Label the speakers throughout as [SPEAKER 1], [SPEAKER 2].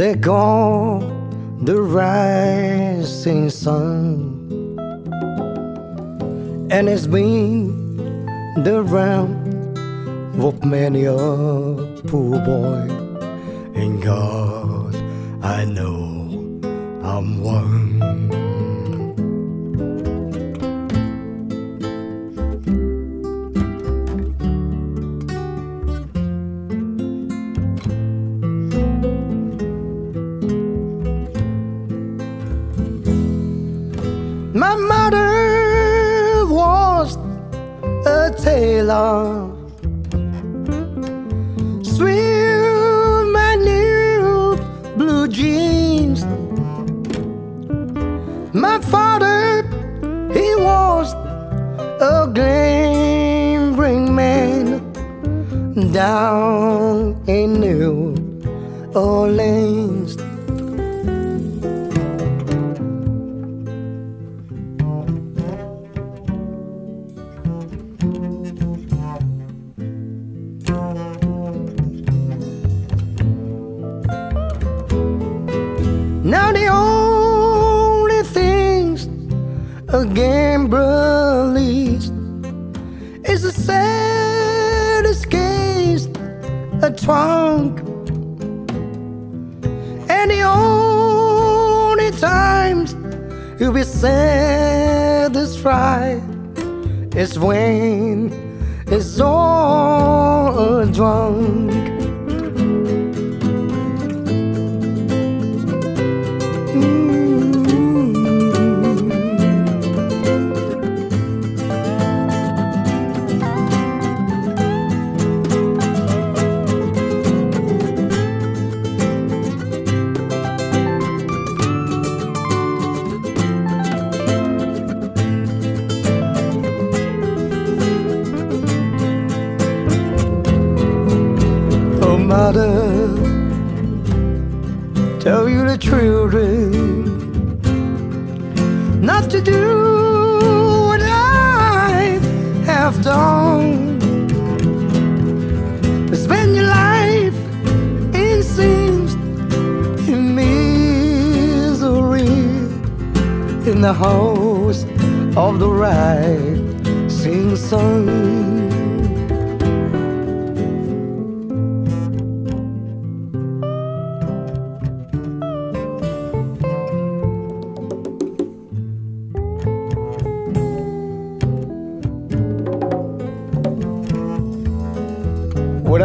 [SPEAKER 1] They call the rising sun. And it's been the round of many a poor boy. And God, I know I'm one.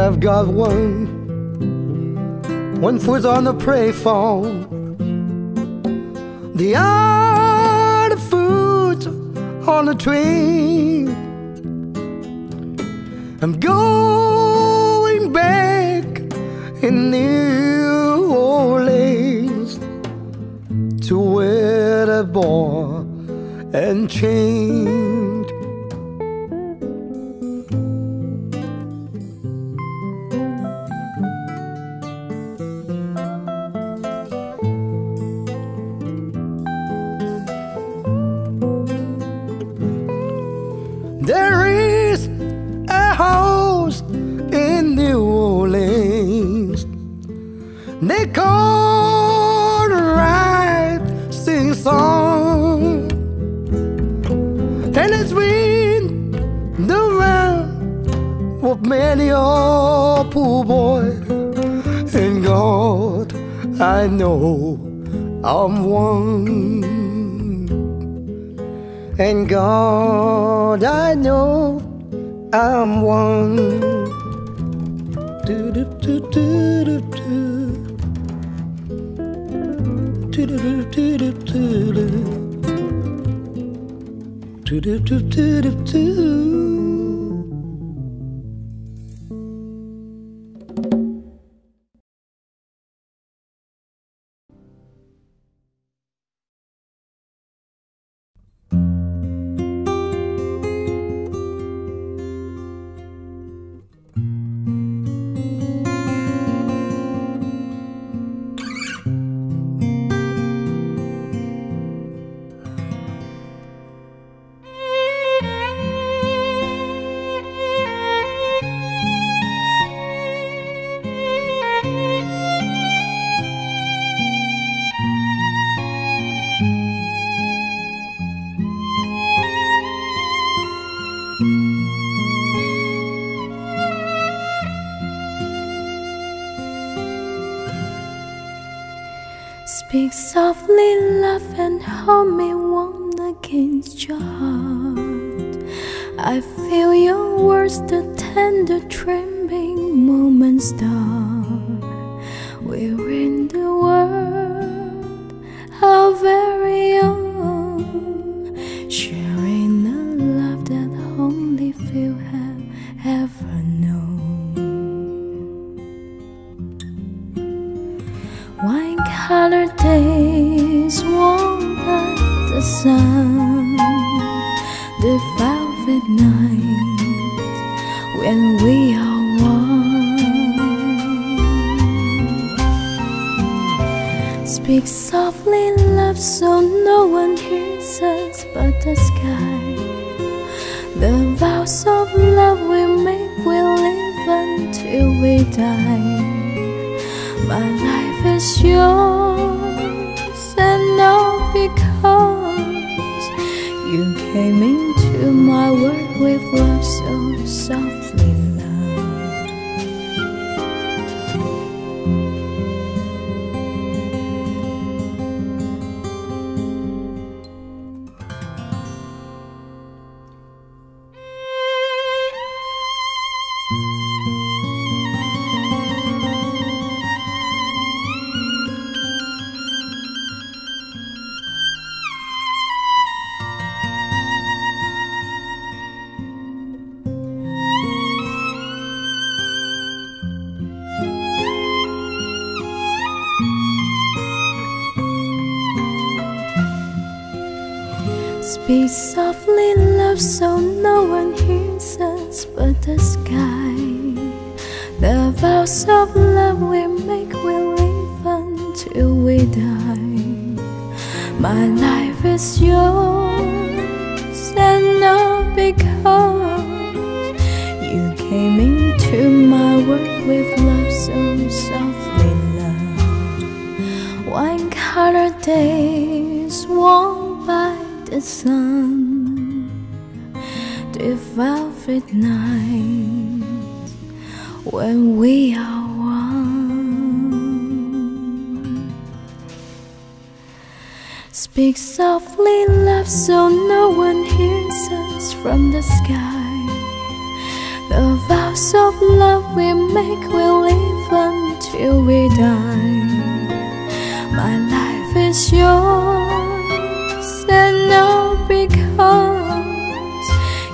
[SPEAKER 1] I've got one, one foot on the prey phone. The other foot on the train. I'm going back in New Orleans to wear a born and chain.
[SPEAKER 2] Speak softly, love, so no one hears us but the sky. The vows of love we make will live until we die. My life is yours, Speak softly, love, so no one hears us but the sky. The vows of love we make will live until we die. My life is yours, and all because you came into my world with love so softly, love. One color the sun, the velvet night when we are one. Speak softly, love, so no one hears us from the sky. The vows of love we make will live until we die. My life is yours, and all because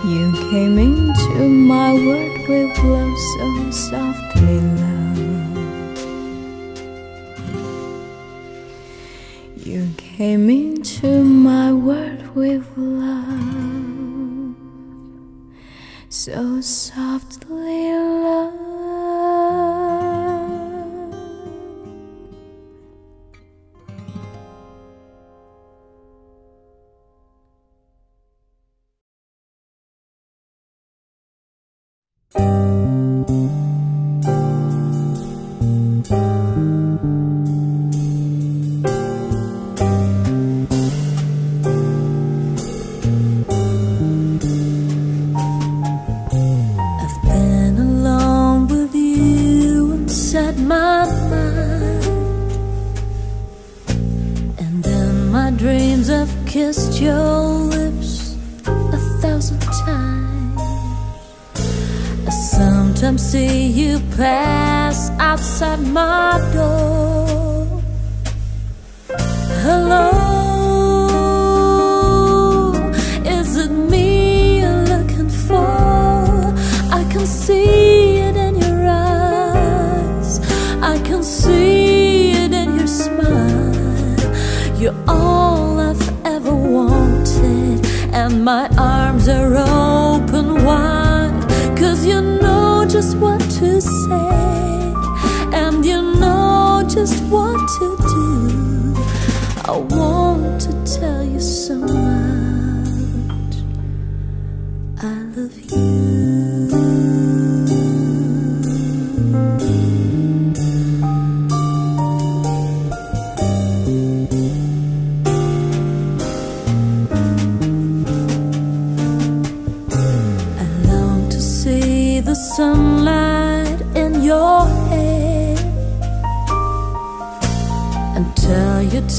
[SPEAKER 2] you came into my world with love so softly, love. You came into my world with love so softly, love.
[SPEAKER 3] Inside my mind. And in my dreams, I've kissed your lips a thousand times. I sometimes see you pass outside my door. Hello, all I've ever wanted, and my arms are open wide. Cause you know just what to say, and you know just what to do. I want to tell you so much.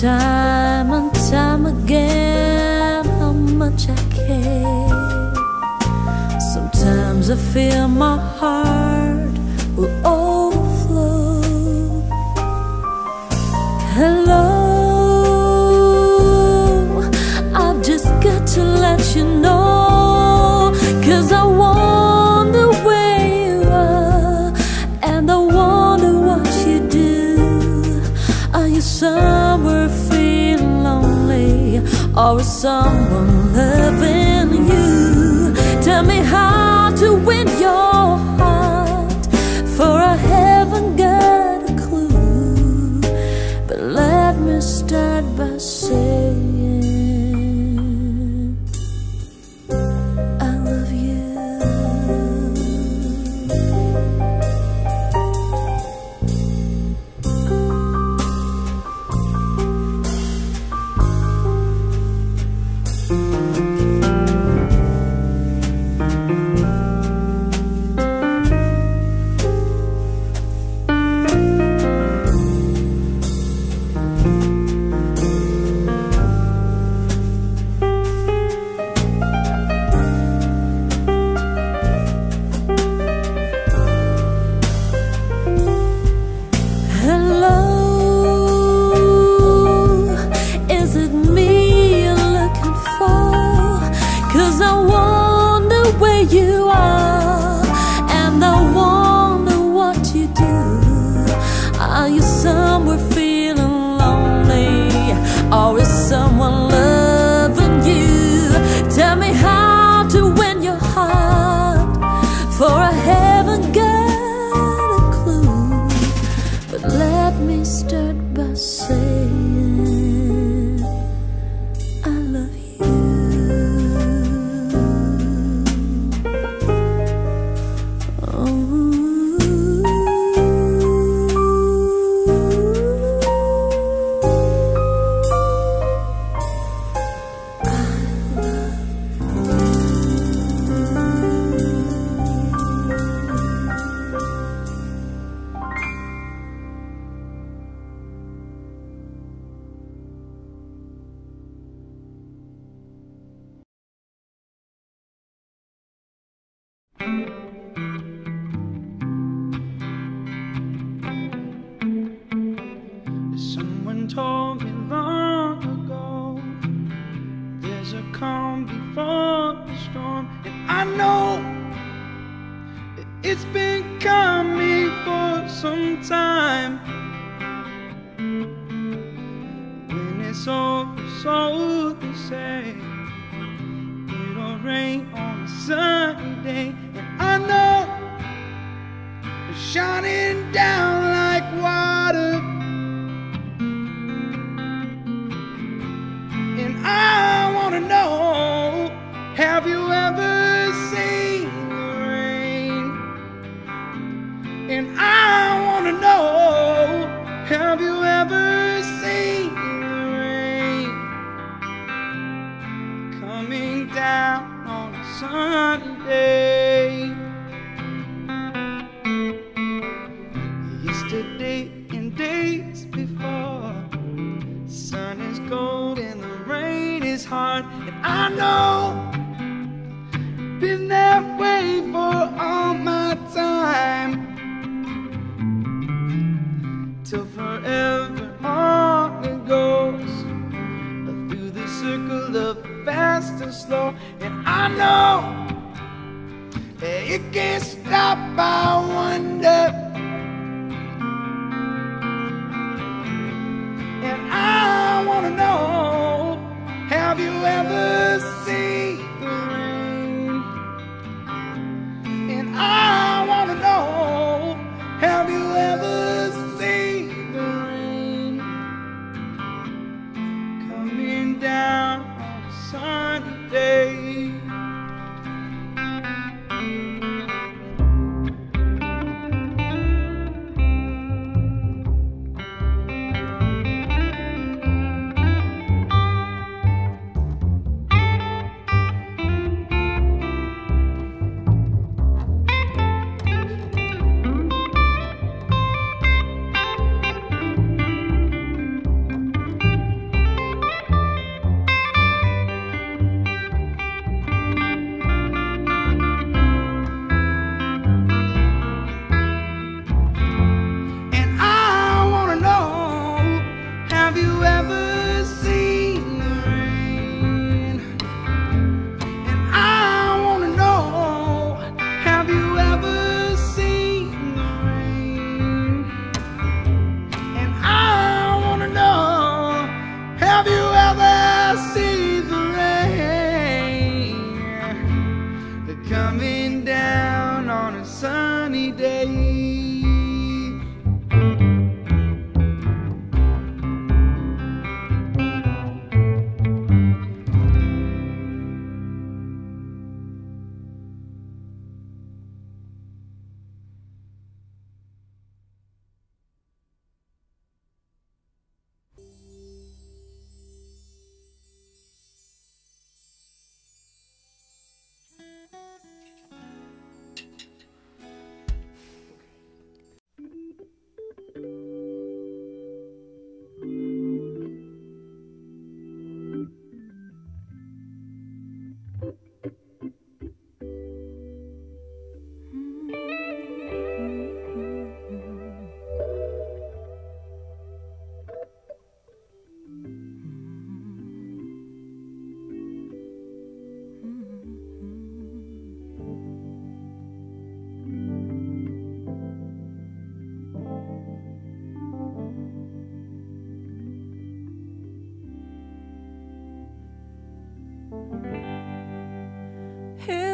[SPEAKER 4] time and time again how much I care. Sometimes I feel my heart will. or is someone loving you? Tell me how.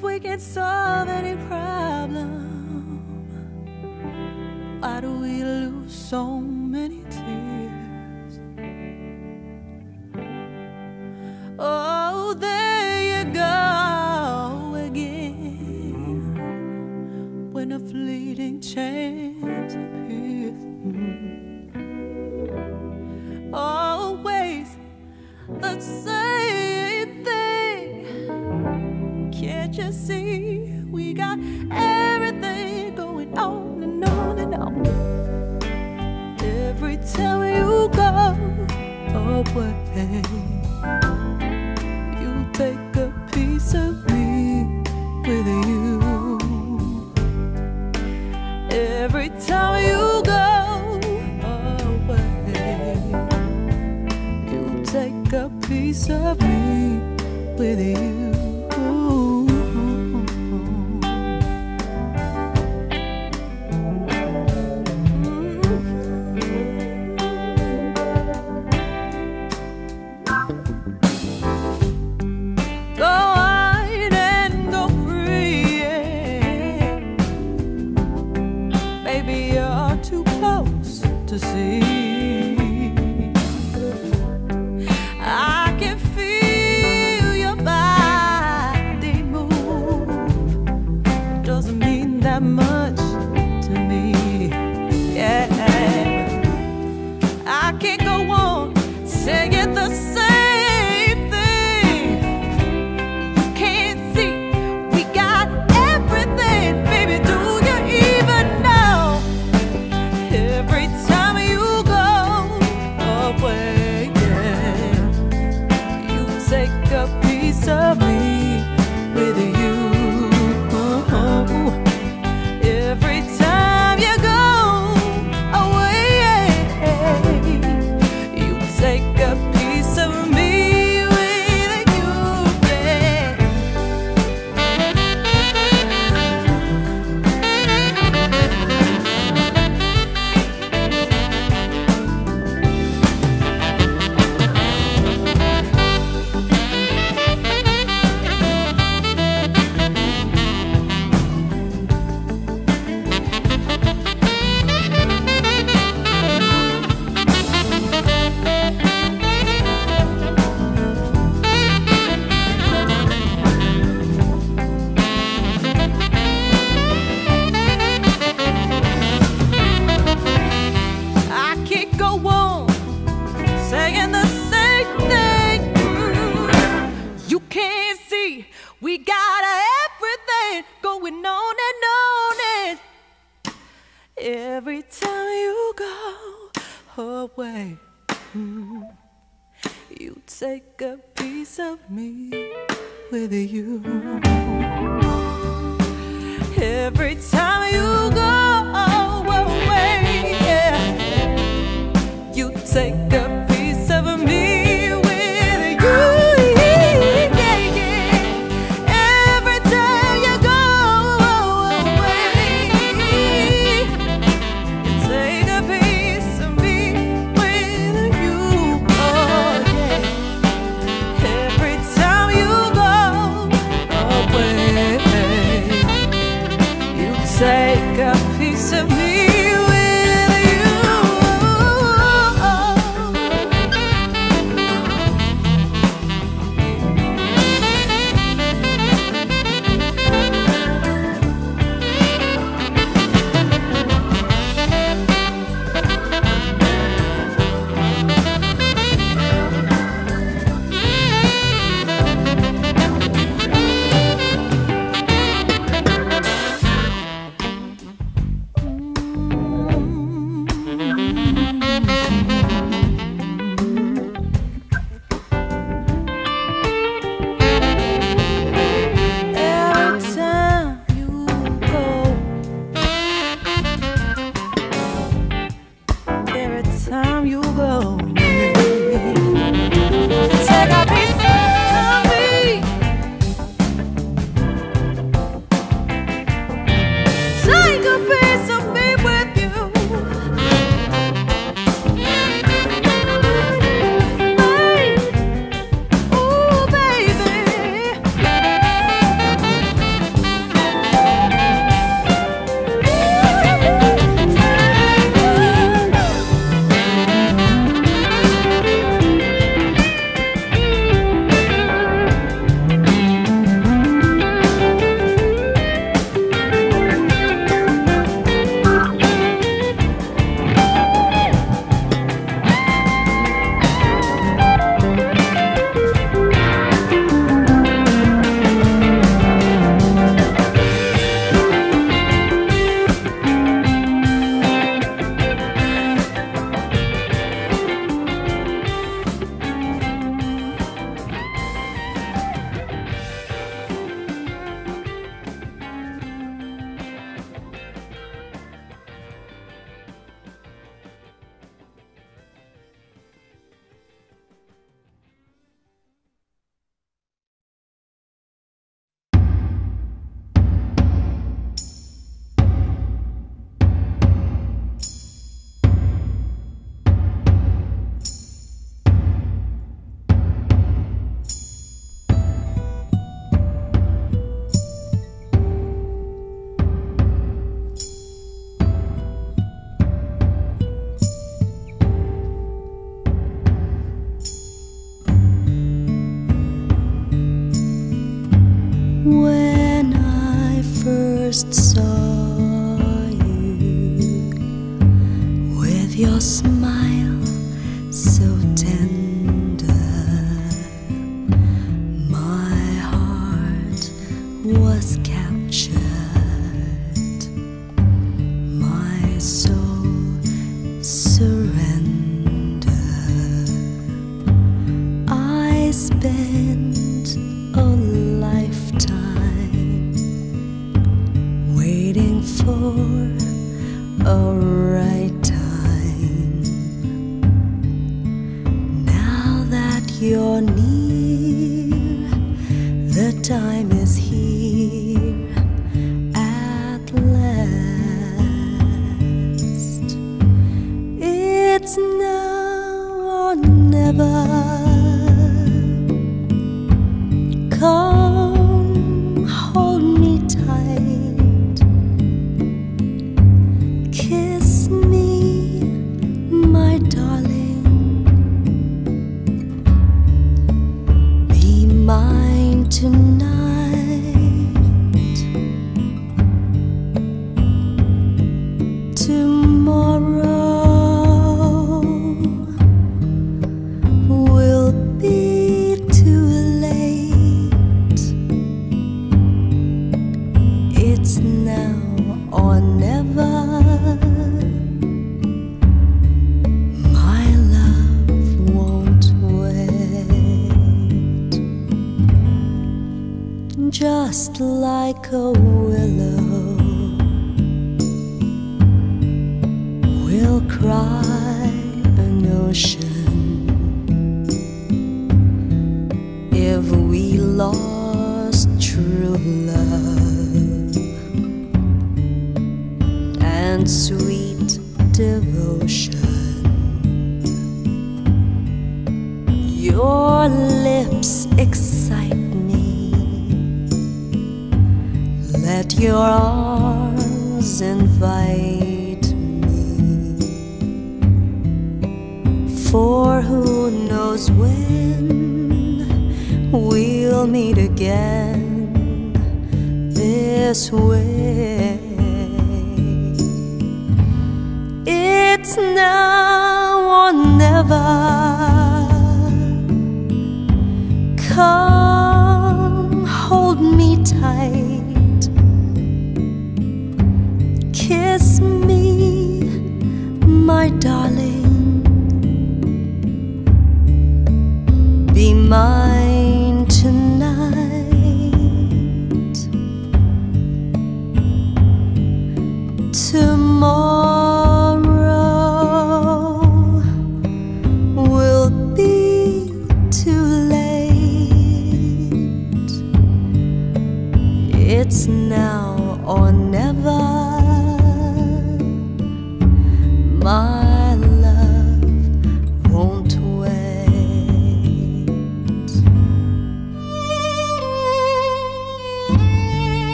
[SPEAKER 5] If we can solve any problem,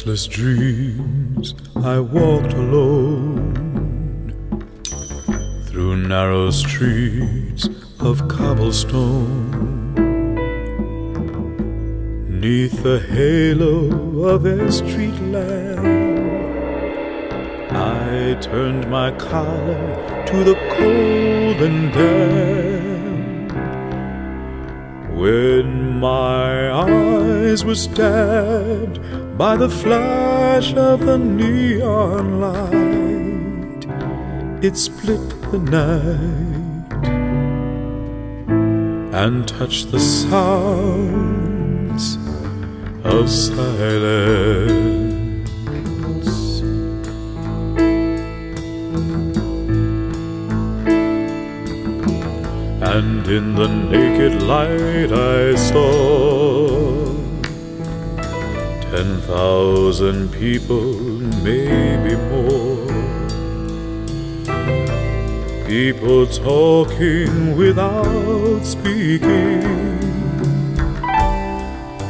[SPEAKER 6] restless dreams I walked alone through narrow streets of cobblestone. Neath the halo of a street lamp, I turned my collar to the cold and damp. When my eyes were stabbed by the flash of the neon light, it split the night and touched the sounds of silence. And in the naked light I saw ten thousand people, maybe more. People talking without speaking.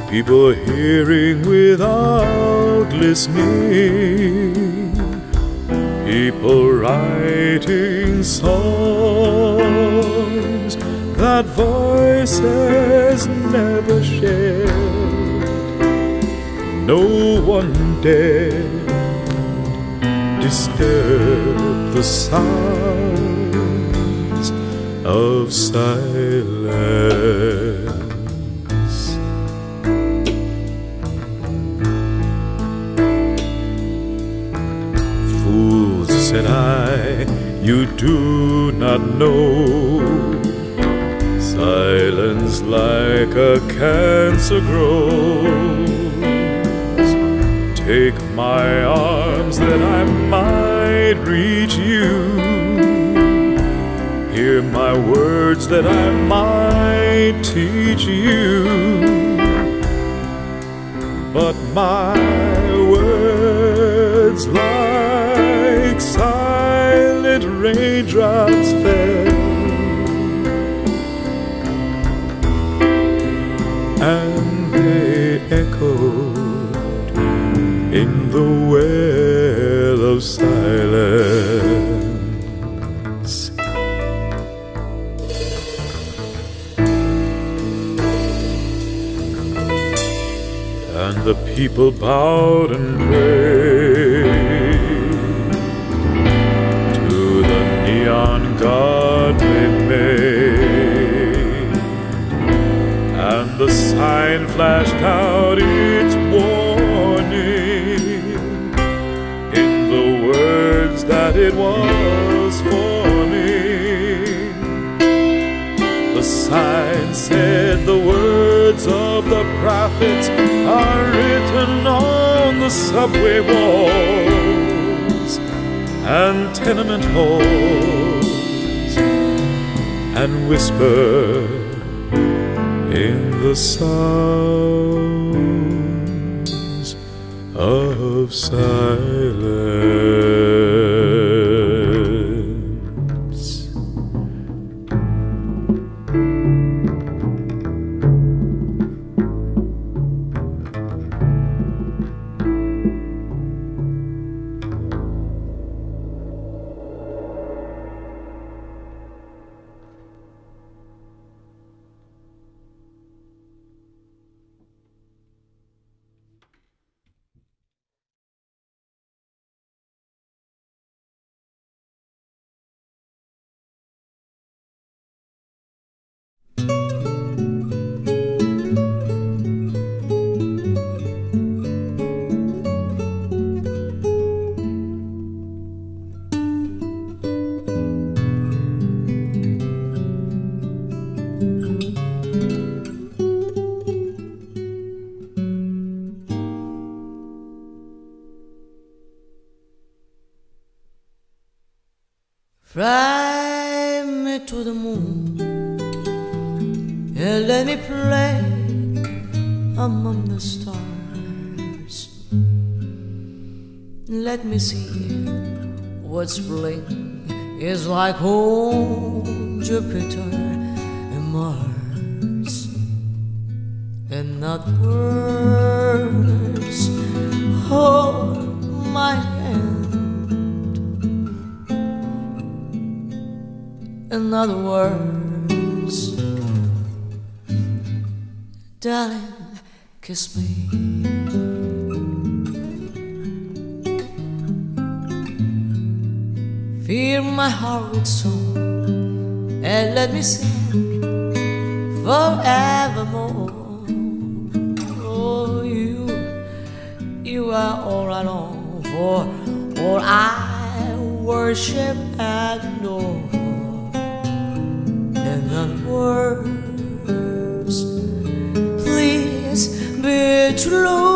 [SPEAKER 6] People hearing without listening. People writing songs that voices never shared. No one dared disturb the sounds of silence. Fools, said I, you do not know. Silence like a cancer grows. My arms that I might reach you. Hear my words that I might teach you. But my words, like silent raindrops, fell. The people bowed and prayed to the neon god they made. And the sign flashed out its warning in the words that it was forming. The sign said words of the prophets are written on the subway walls and tenement halls and whisper in the sounds of silence.
[SPEAKER 7] Fill my heart with song and let me sing forevermore. Oh, you, you are all I long for, all I worship and adore. And not words, please be true.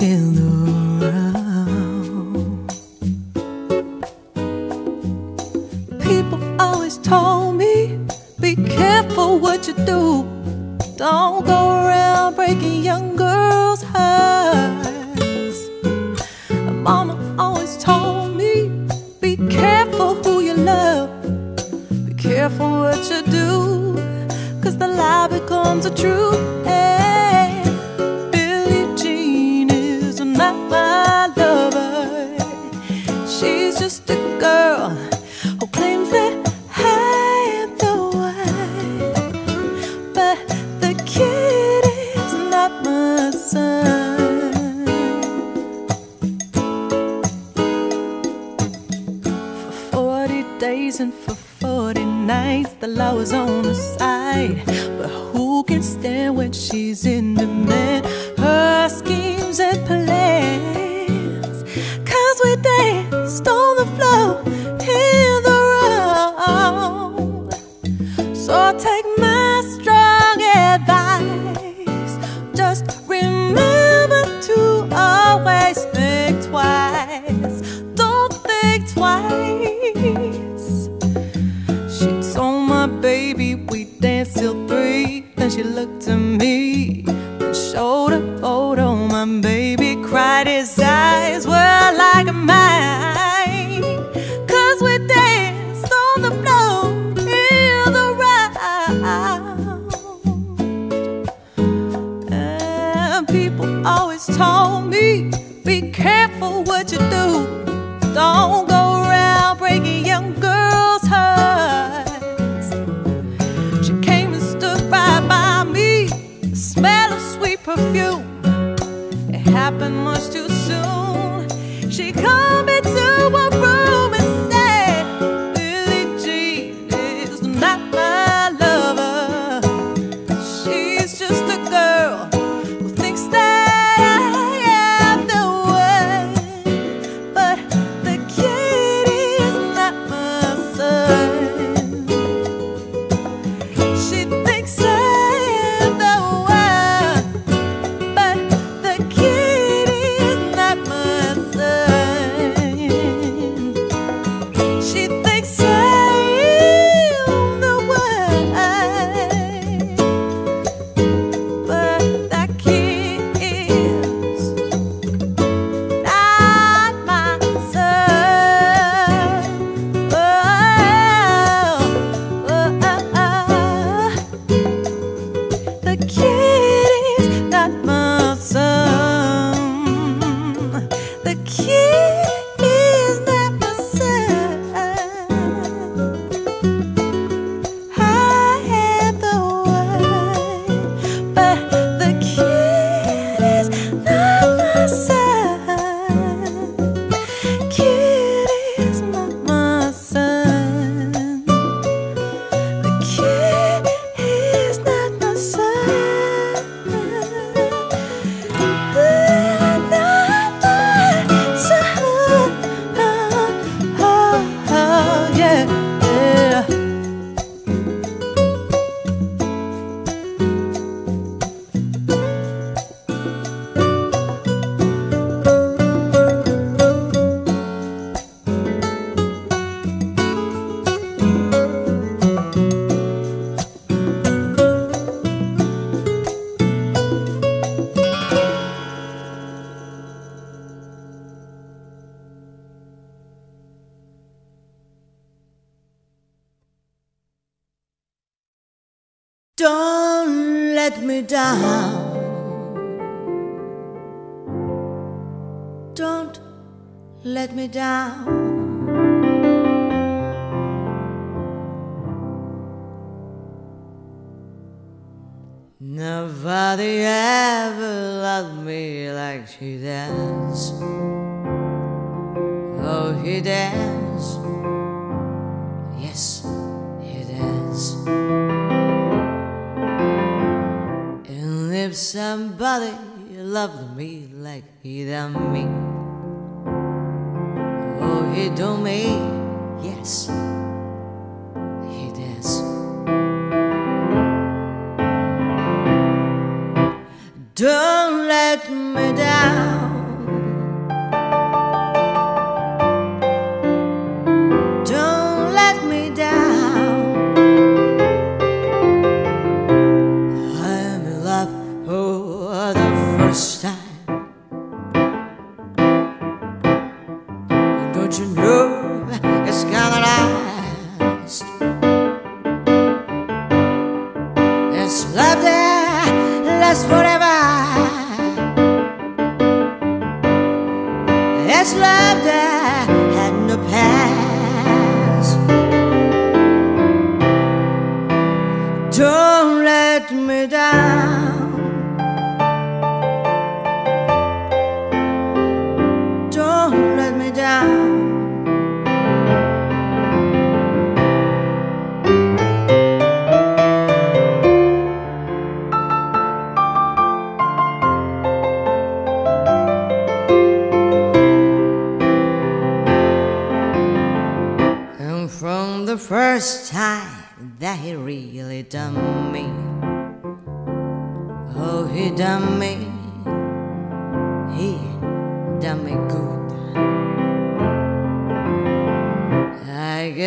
[SPEAKER 5] People always told me, be careful what you do. Don't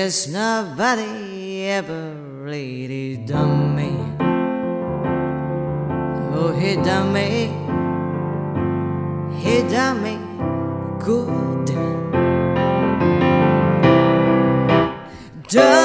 [SPEAKER 7] Yes, nobody ever really done me. Oh, he done me. He done me good.
[SPEAKER 5] Done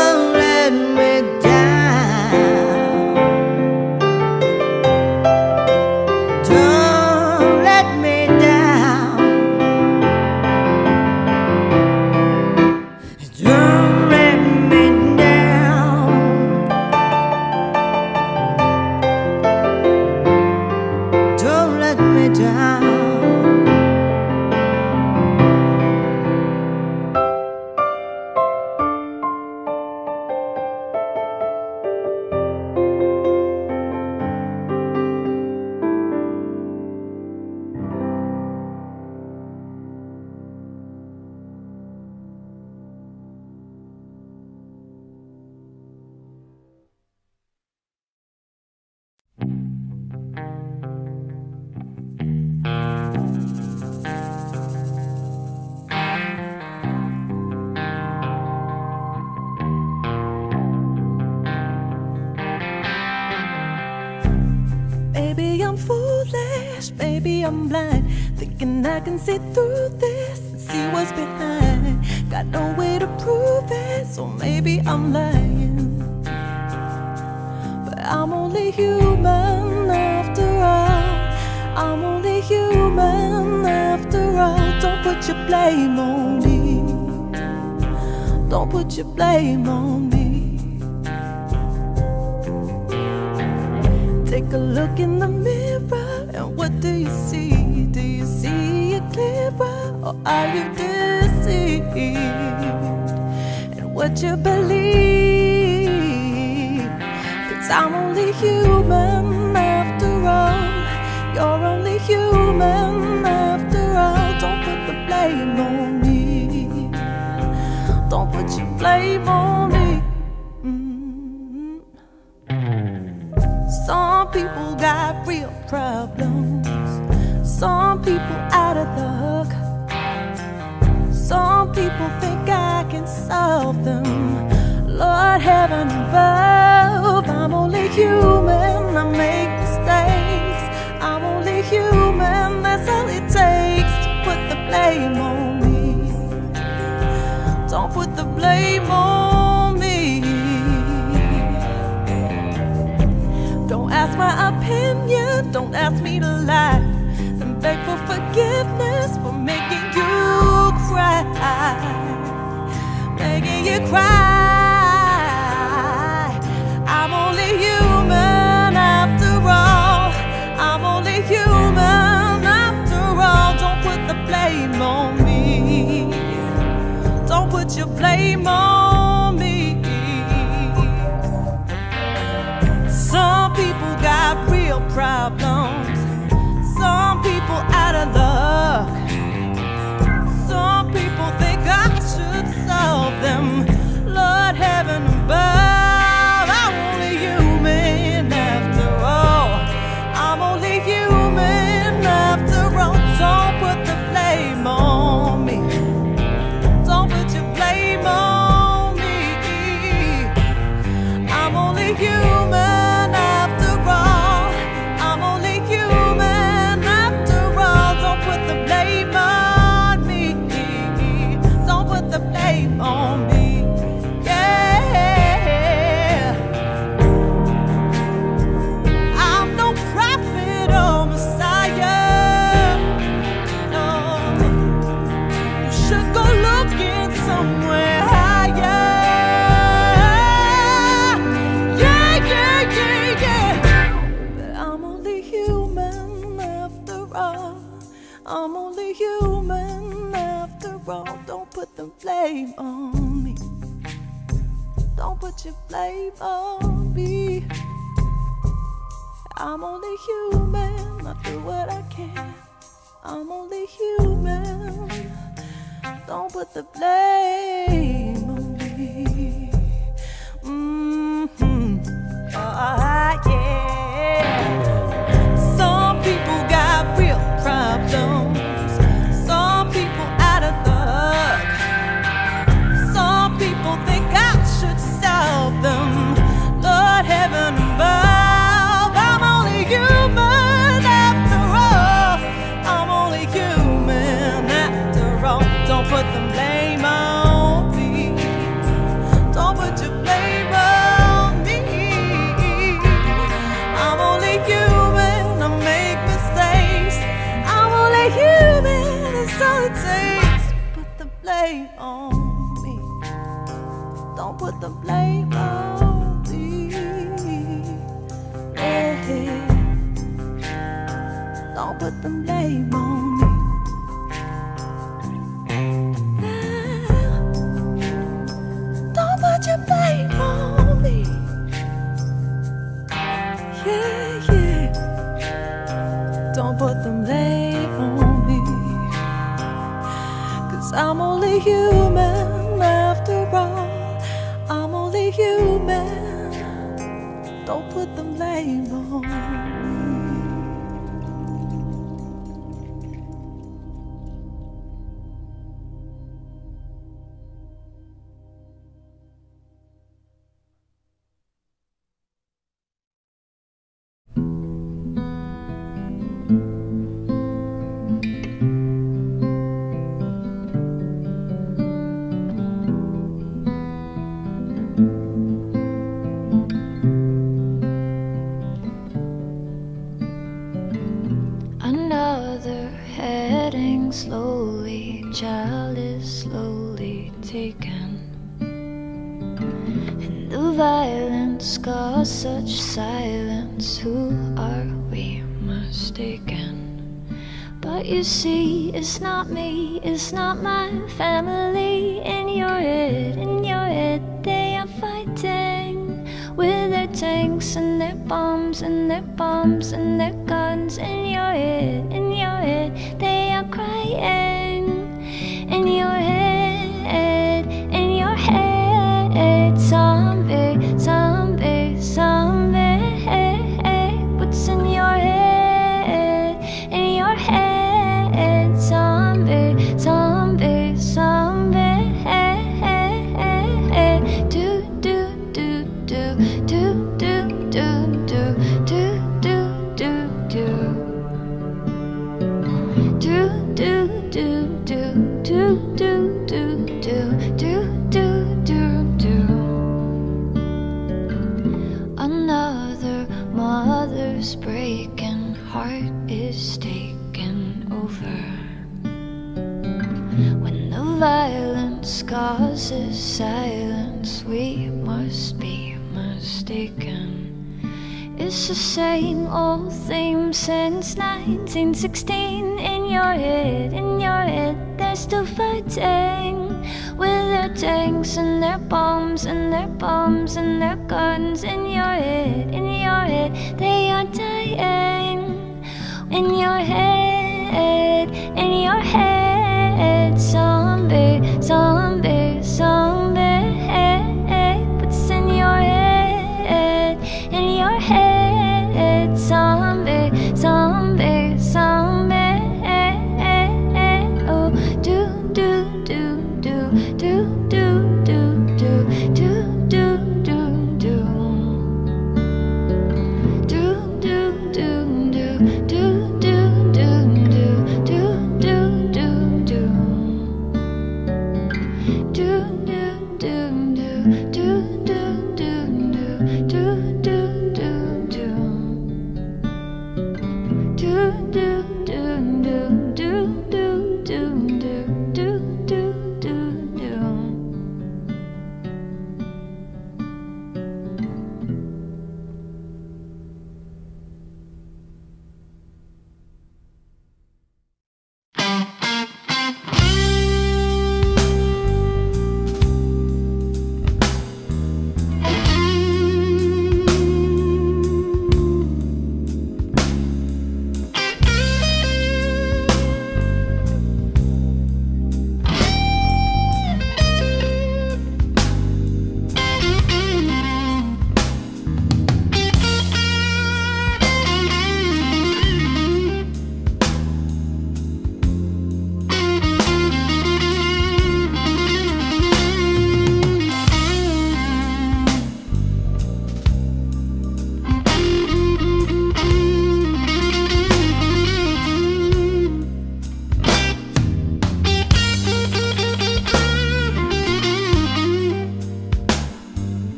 [SPEAKER 5] se tu blame on me. Some people got real problems, some people out of luck. Some people think I should solve them. put your blame on me. I'm only human, I do what I can. I'm only human. Don't put the blame on me. Mm hmm Oh, yeah. Some people got real problems. heaven above. I'm only human after all. I'm only human after all. Don't put the blame on me. Don't put your blame on me. I'm only human. I make mistakes. I'm only human. That's all it takes. Put the blame on me. Don't put the blame. put the blame on me. Now, don't put your blame on me. Yeah, yeah. Don't put the blame on me. Cause I'm only human after all. I'm only human. Don't put the blame on me.
[SPEAKER 8] you see it's not me, it's not my family. In your head, in your head, they are fighting with their tanks and their bombs and their bombs and their the same old theme since 1916 in your head, in your head. They're still fighting with their tanks and their bombs and their bombs and their guns in your head, in your head. They are dying in your head, in your head. Zombie, zombie.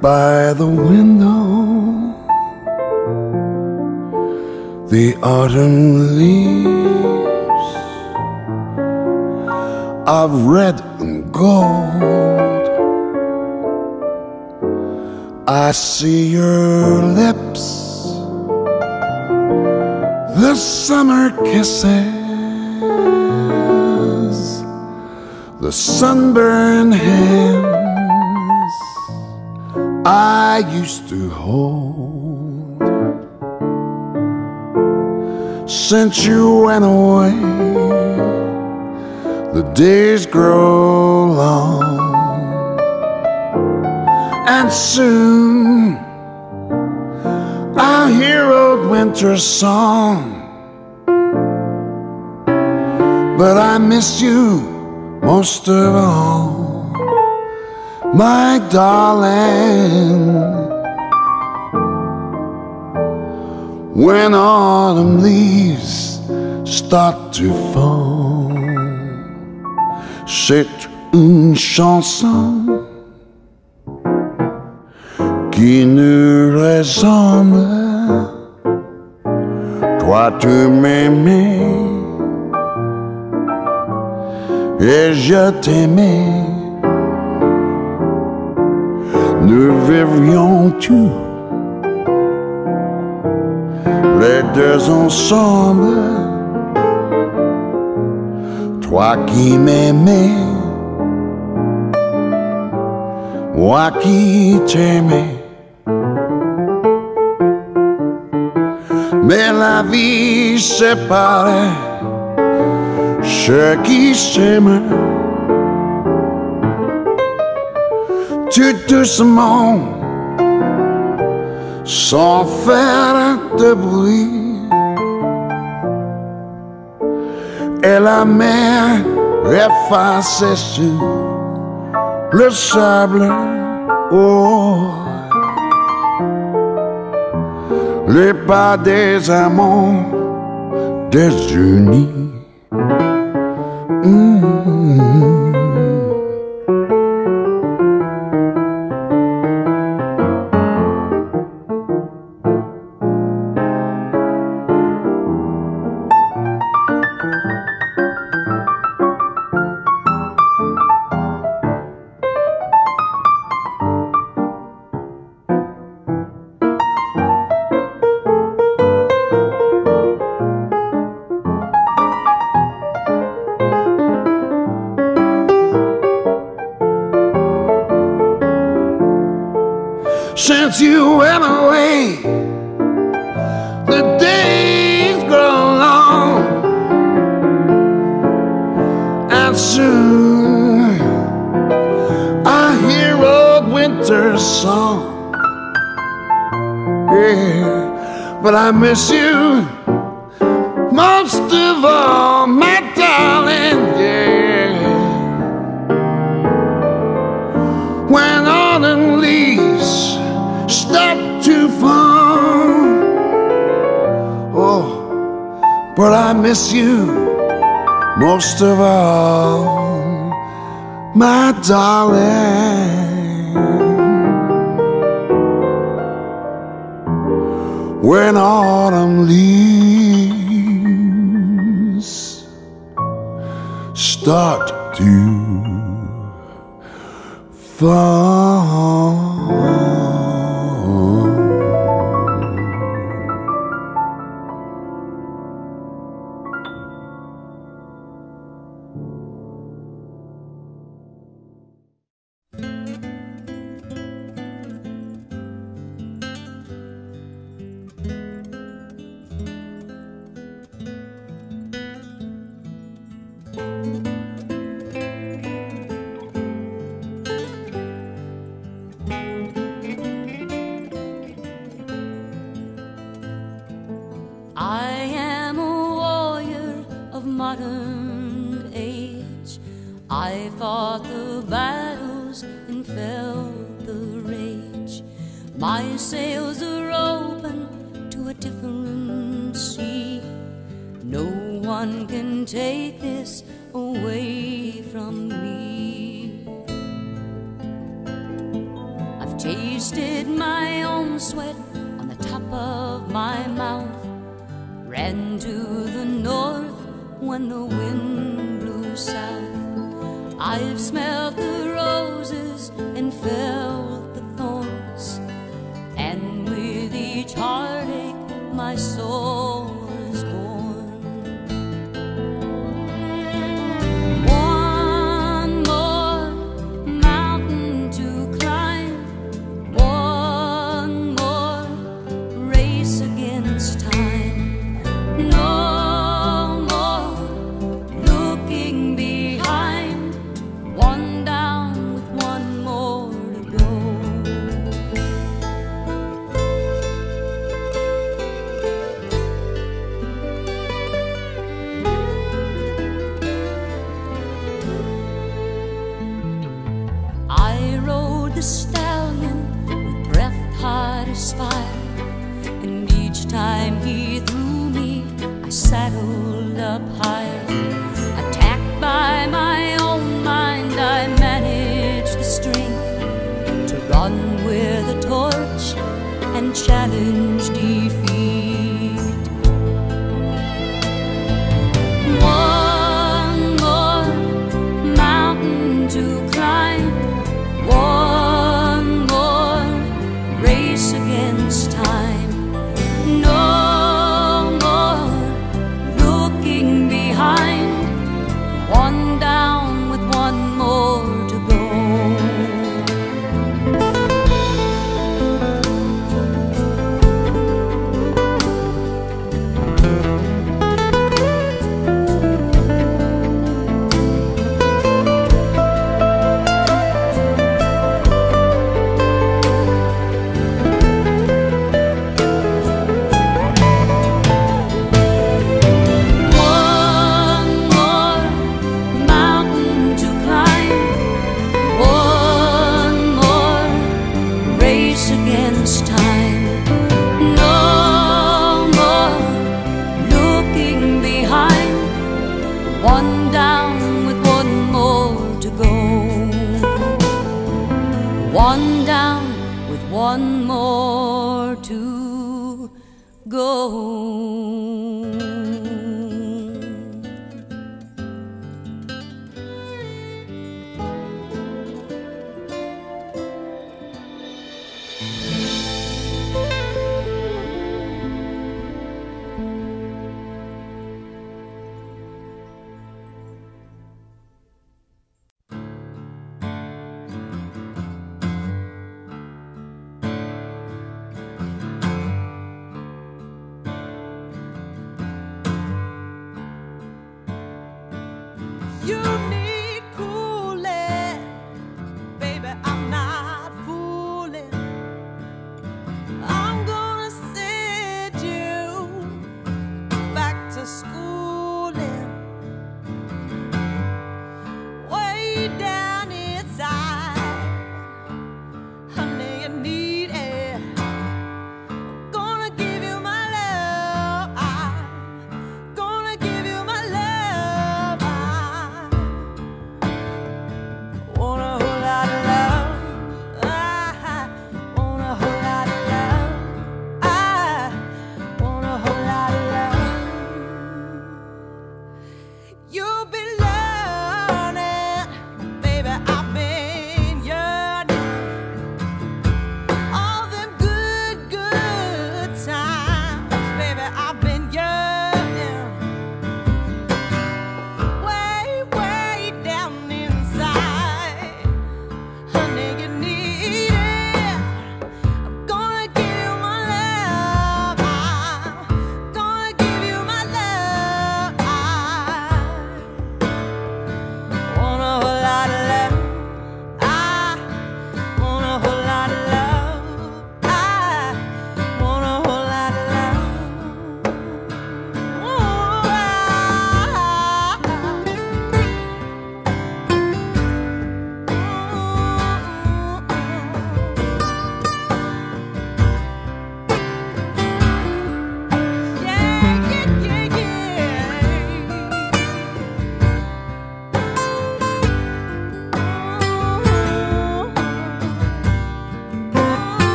[SPEAKER 9] By the window. The autumn Since you went away, the days grow long, and soon I'll hear old winter's song. But I miss you most of all, my darling. When autumn leaves start to fall, c'est une chanson qui nous ressemble. Toi, tu m'aimais et je t'aimais. Nous vivrions tous les deux ensemble. Toi qui m'aimais, moi qui t'aimais. Mais la vie séparait ceux qui s'aiment tout doucement sans faire et la mer effacée sur le sable. Oh les pas des amants désunis When autumn leaves start to fall.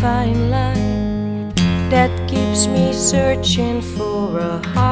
[SPEAKER 10] Fine line that keeps me searching for a heart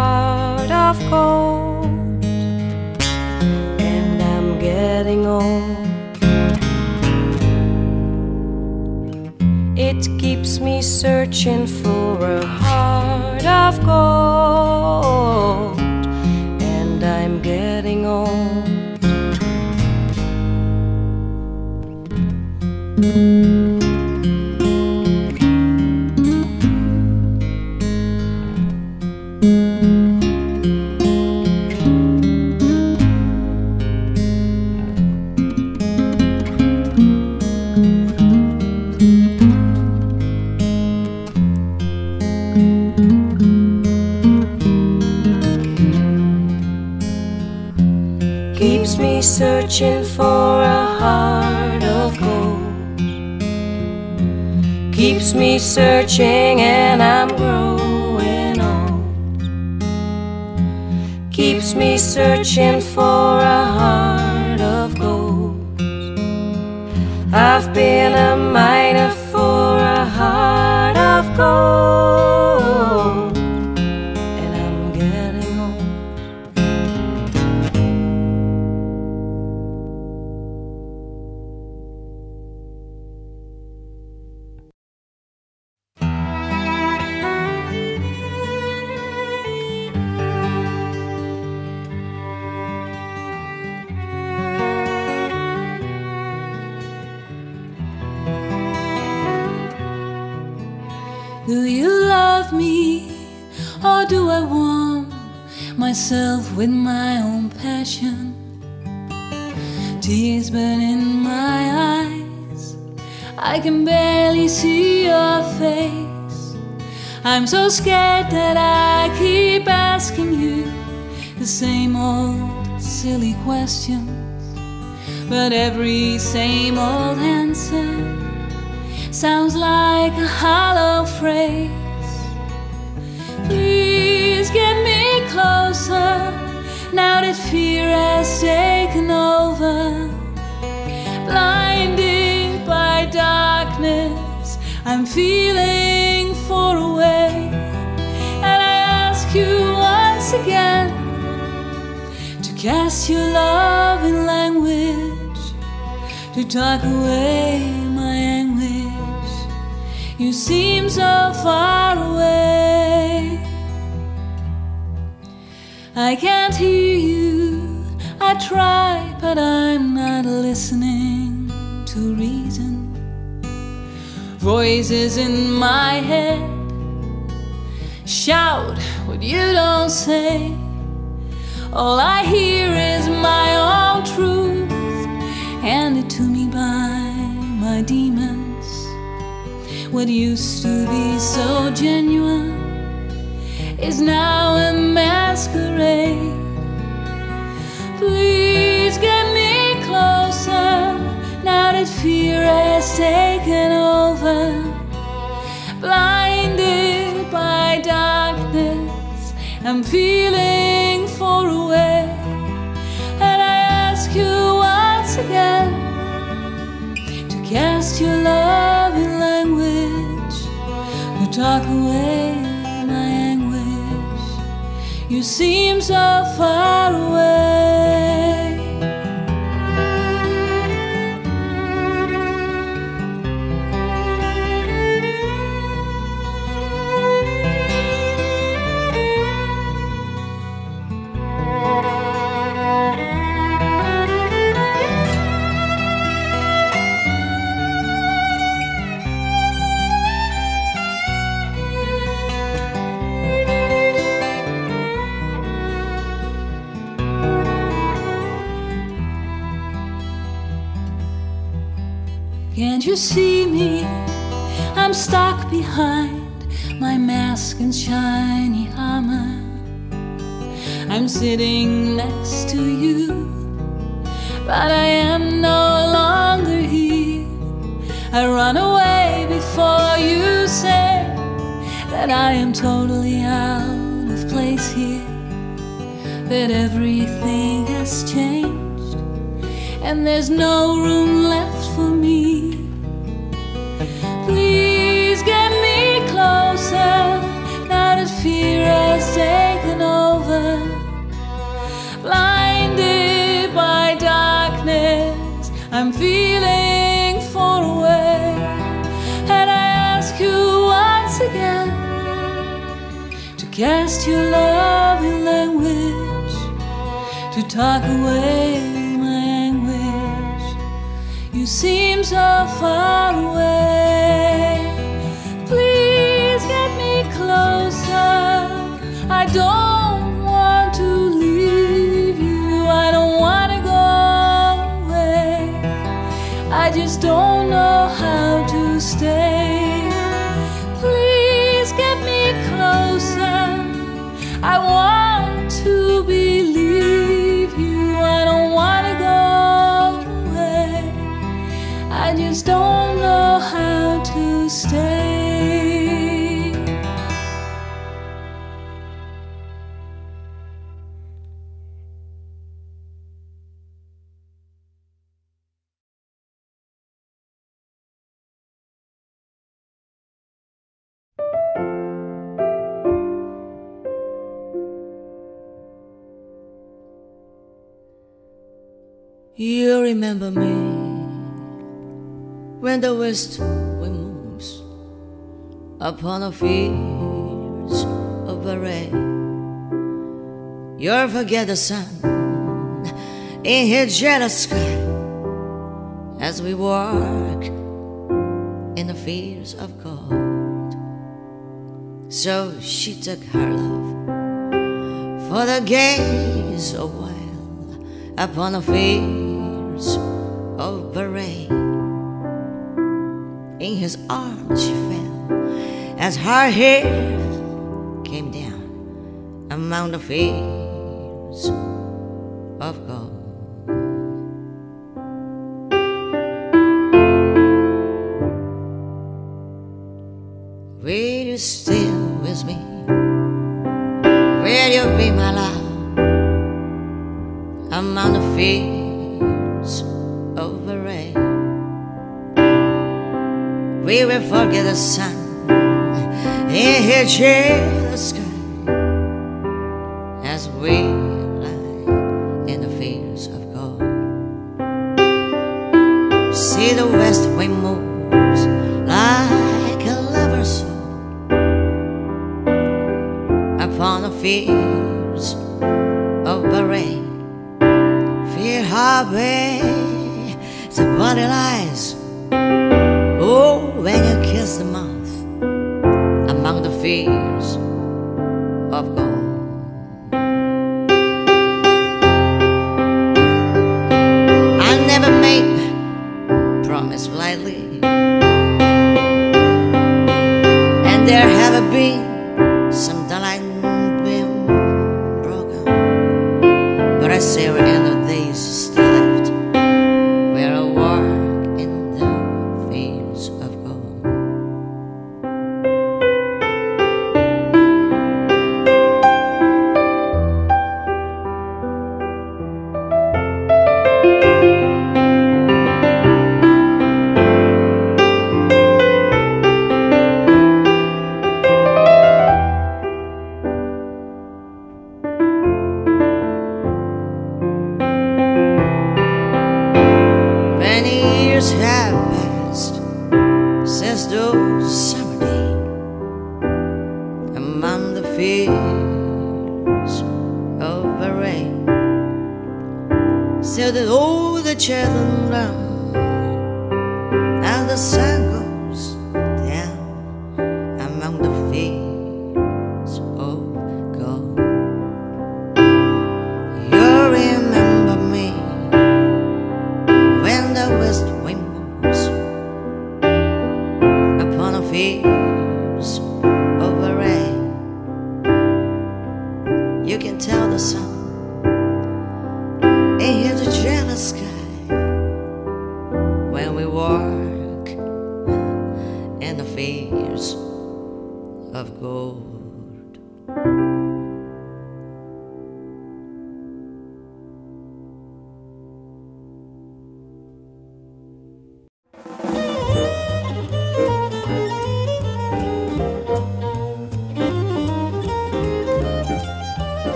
[SPEAKER 3] do I warm myself with my own passion? Tears burn in my eyes, I can barely see your face. I'm so scared that I keep asking you the same old silly questions, but every same old answer sounds like a hollow phrase. Closer now that fear has taken over. Blinded by darkness, I'm feeling far away. And I ask you once again to cast your love in language, to talk away my anguish. You seem so far away. I can't hear you. I try, but I'm not listening to reason. Voices in my head shout what you don't say. All I hear is my own truth, handed to me by my demons. What used to be so genuine is now a masquerade. Please get me closer now that fear has taken over. Blinded by darkness, I'm feeling far away. And I ask you once again to cast your love in language, to talk away. You seem so far away. Can't you see me? I'm stuck behind my mask and shiny hammer. I'm sitting next to you, but I am no longer here. I run away before you say that I am totally out of place here, that everything has changed, and there's no room left for me. I'm feeling far away. And I ask you once again to cast your loving language, to talk away my anguish. You seem so far away. Please get me closer. I don't don't know how to stay.
[SPEAKER 7] Remember me when the west wind moves upon the fields of barley. You'll forget the sun in his jealous sky as we walk in the fields of gold. So she took her love for the gaze a while upon the fields of barley. In his arms she fell as her hair came down among the fields of gold. Will you stay with me? Will you be my love? among the fields We will forget the sun in his the sky as we lie in the fields of gold. See the west wind moves like a lover's soul upon the fields of barley. Fear harbor, the body lies. Mouth among the fields of gold.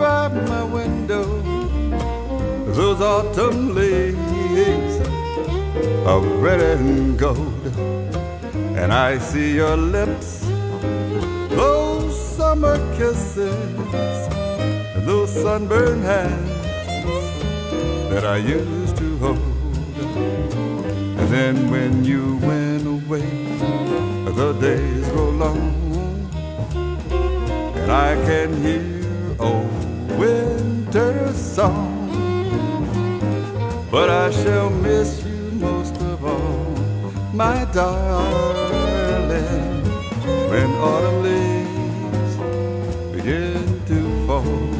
[SPEAKER 11] by my window. Those autumn leaves of red and gold, and I see your lips, those summer kisses, and those sunburned hands that I used to hold. And then when you went away, the days grow long, and I can hear oh winter song. But I shall miss you most of all, my darling, when autumn leaves begin to fall.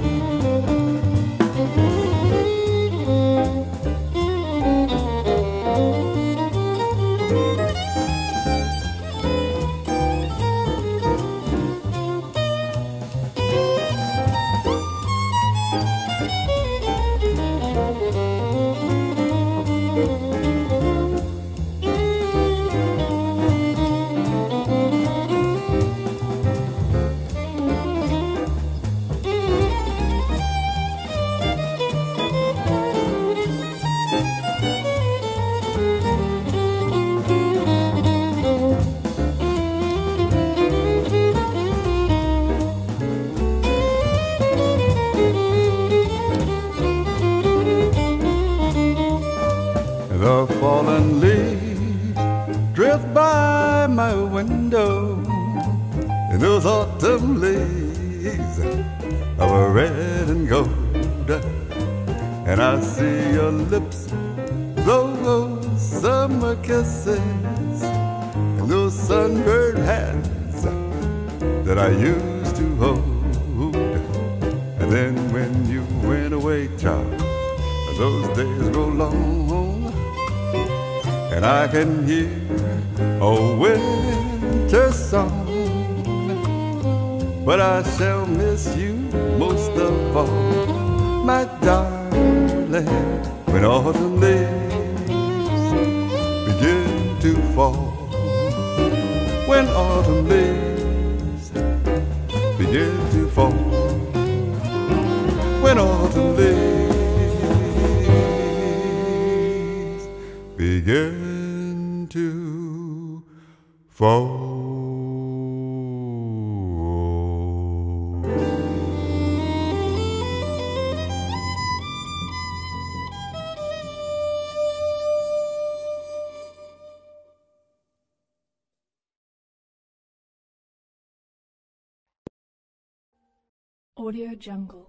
[SPEAKER 12] jungle.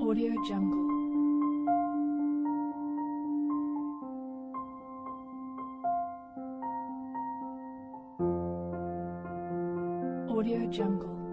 [SPEAKER 12] Audio Jungle. Audio Jungle.